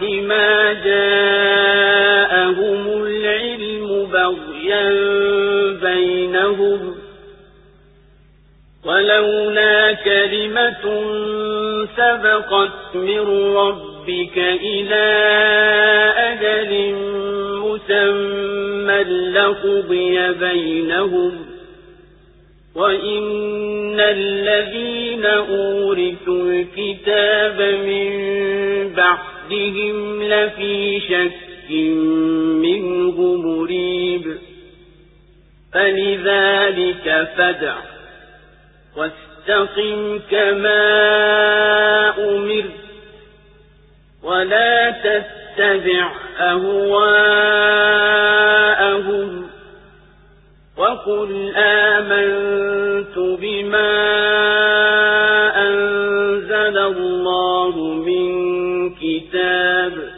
بعد ما جاءهم العلم بغيا بينهم ولولا كلمة سبقت من ربك إلى أجل مسمى لقضي بينهم وإن الذين أورثوا الكتاب لفي شك منه مريب فلذلك فدع واستقم كما أمرت ولا تتبع أهواءهم وقل آمنت بما أنزل الله من كتاب